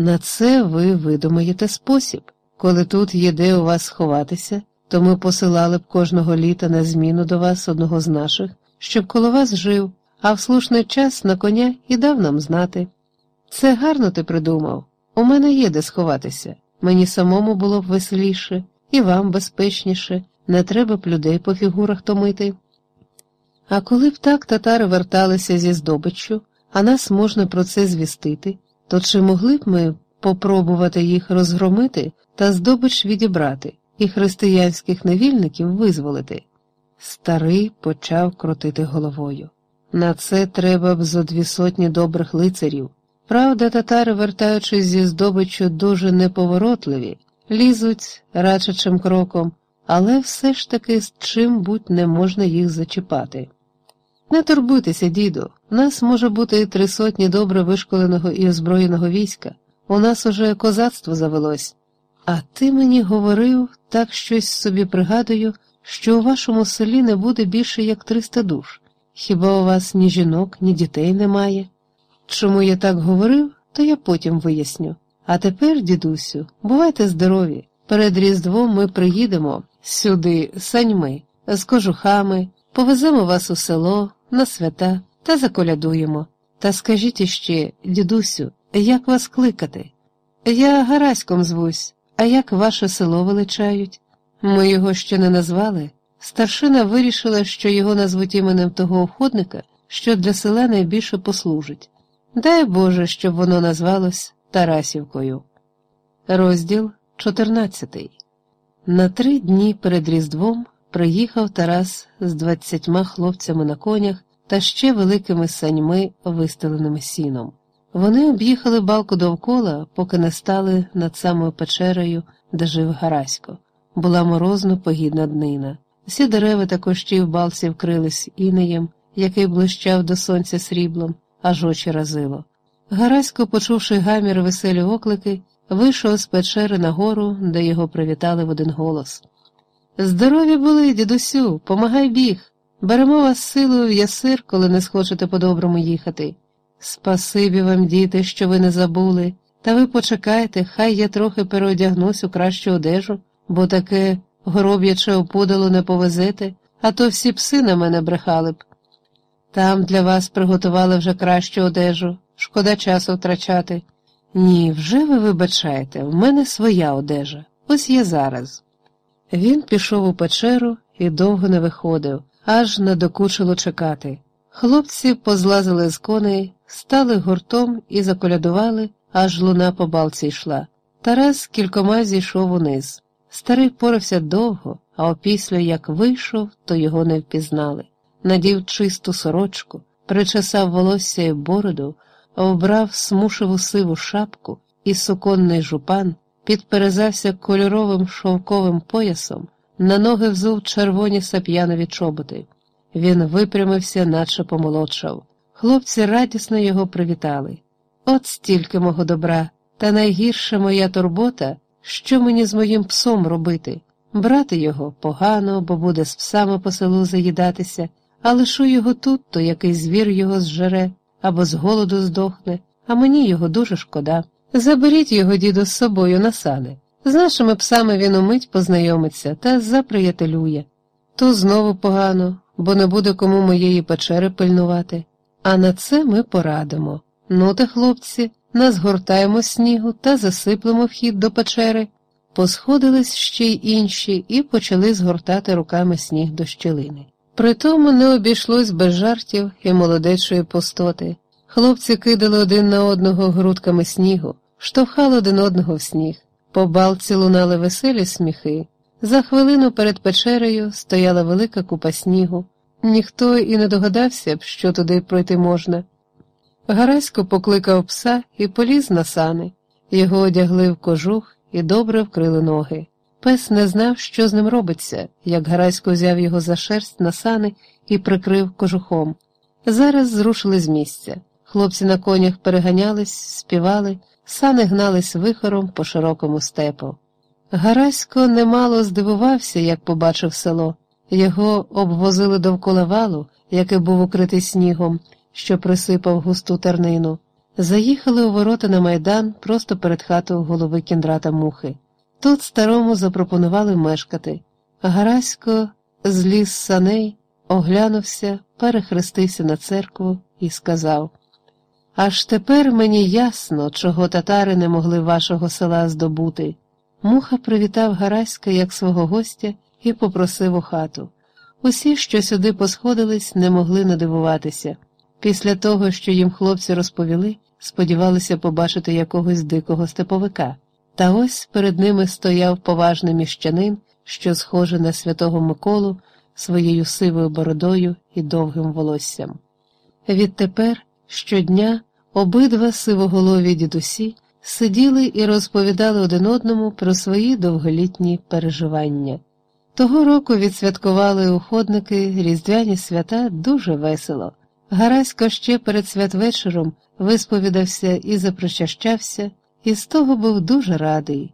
На це ви видумаєте спосіб. Коли тут є де у вас сховатися, то ми посилали б кожного літа на зміну до вас одного з наших, щоб коло вас жив, а в слушний час на коня і дав нам знати. Це гарно ти придумав. У мене є де сховатися. Мені самому було б веселіше, і вам безпечніше, не треба б людей по фігурах томити. А коли б так татари верталися зі здобиччю, а нас можна про це звістити, то чи могли б ми попробувати їх розгромити та здобич відібрати і християнських невільників визволити? Старий почав крутити головою. На це треба б зо дві сотні добрих лицарів. Правда, татари, вертаючись зі здобиччю, дуже неповоротливі, лізуть рачачим кроком, але все ж таки з чим будь не можна їх зачіпати. Не турбуйтеся, діду, у нас може бути три сотні добре вишколеного і озброєного війська, у нас уже козацтво завелось. А ти мені говорив, так щось собі пригадую, що у вашому селі не буде більше як триста душ. Хіба у вас ні жінок, ні дітей немає? Чому я так говорив, то я потім виясню. А тепер, дідусю, бувайте здорові. Перед Різдвом ми приїдемо сюди саньми, з кожухами, повеземо вас у село, на свята та заколядуємо. Та скажіть іще, дідусю, як вас кликати? Я Гараськом звусь, а як ваше село величають? Ми його ще не назвали. Старшина вирішила, що його назвуть іменем того охотника, що для села найбільше послужить. Дай Боже, щоб воно назвалось Тарасівкою. Розділ 14 На три дні перед Різдвом приїхав Тарас з двадцятьма хлопцями на конях та ще великими саньми, вистеленими сіном. Вони об'їхали балку довкола, поки не стали над самою печерою, де жив Гарасько. Була морозно погідна днина. Всі дерева та кущі в балці вкрились інеєм, який блищав до сонця сріблом, аж очі разило. Гарасько, почувши гамір веселі оклики, вийшов з печери на гору, де його привітали в один голос. Здорові були, дідусю, помагай біг. Беремо вас силою в ясир, коли не схочете по-доброму їхати. Спасибі вам, діти, що ви не забули, та ви почекайте, хай я трохи переодягнусь у кращу одежу, бо таке гороб'яче опудало не повезете, а то всі пси на мене брехали б. Там для вас приготували вже кращу одежу, шкода часу втрачати. Ні, вже ви вибачаєте, в мене своя одежа, ось я зараз. Він пішов у печеру і довго не виходив, аж надокучило чекати. Хлопці позлазили з коней, стали гуртом і заколядували, аж луна по балці йшла. Тарас кількома зійшов униз. Старий порався довго, а опісля як вийшов, то його не впізнали. Надів чисту сорочку, причесав волосся і бороду, обрав смушеву сиву шапку і суконний жупан, підперезався кольоровим шовковим поясом, на ноги взув червоні сап'янові чоботи. Він випрямився, наче помолодшав. Хлопці радісно його привітали. От стільки мого добра, та найгірша моя турбота, що мені з моїм псом робити. Брати його погано, бо буде з псами по селу заїдатися, а лишу його тут, то який звір його зжере або з голоду здохне, а мені його дуже шкода. Заберіть його, діду, з собою на сани. З нашими псами він умить познайомиться та заприятелює. То знову погано, бо не буде кому моєї печери пильнувати. А на це ми порадимо. Ну те, хлопці, назгортаємо снігу та засиплемо вхід до печери. Посходились ще й інші і почали згортати руками сніг до щелини. Притому не обійшлось без жартів і молодечої пустоти. Хлопці кидали один на одного грудками снігу, штовхали один одного в сніг. По балці лунали веселі сміхи. За хвилину перед печерою стояла велика купа снігу. Ніхто і не догадався б, що туди пройти можна. Гарасько покликав пса і поліз на сани. Його одягли в кожух і добре вкрили ноги. Пес не знав, що з ним робиться, як Гарасько взяв його за шерсть на сани і прикрив кожухом. Зараз зрушили з місця. Хлопці на конях переганялись, співали, сани гнались вихором по широкому степу. Гарасько немало здивувався, як побачив село. Його обвозили довкола валу, який був укритий снігом, що присипав густу тернину. Заїхали у ворота на майдан просто перед хатою голови кіндрата мухи. Тут старому запропонували мешкати. Гарасько зліз з саней, оглянувся, перехрестився на церкву і сказав Аж тепер мені ясно, чого татари не могли вашого села здобути. Муха привітав Гараська як свого гостя і попросив у хату. Усі, що сюди посходились, не могли надивуватися. Після того, що їм хлопці розповіли, сподівалися побачити якогось дикого степовика. Та ось перед ними стояв поважний міщанин, що схожий на святого Миколу своєю сивою бородою і довгим волоссям. Відтепер щодня обидва сивоголові дідусі сиділи і розповідали один одному про свої довголітні переживання. Того року відсвяткували уходники різдвяні свята дуже весело. Гарасько ще перед святвечором висповідався і запрощащався, і з того був дуже радий.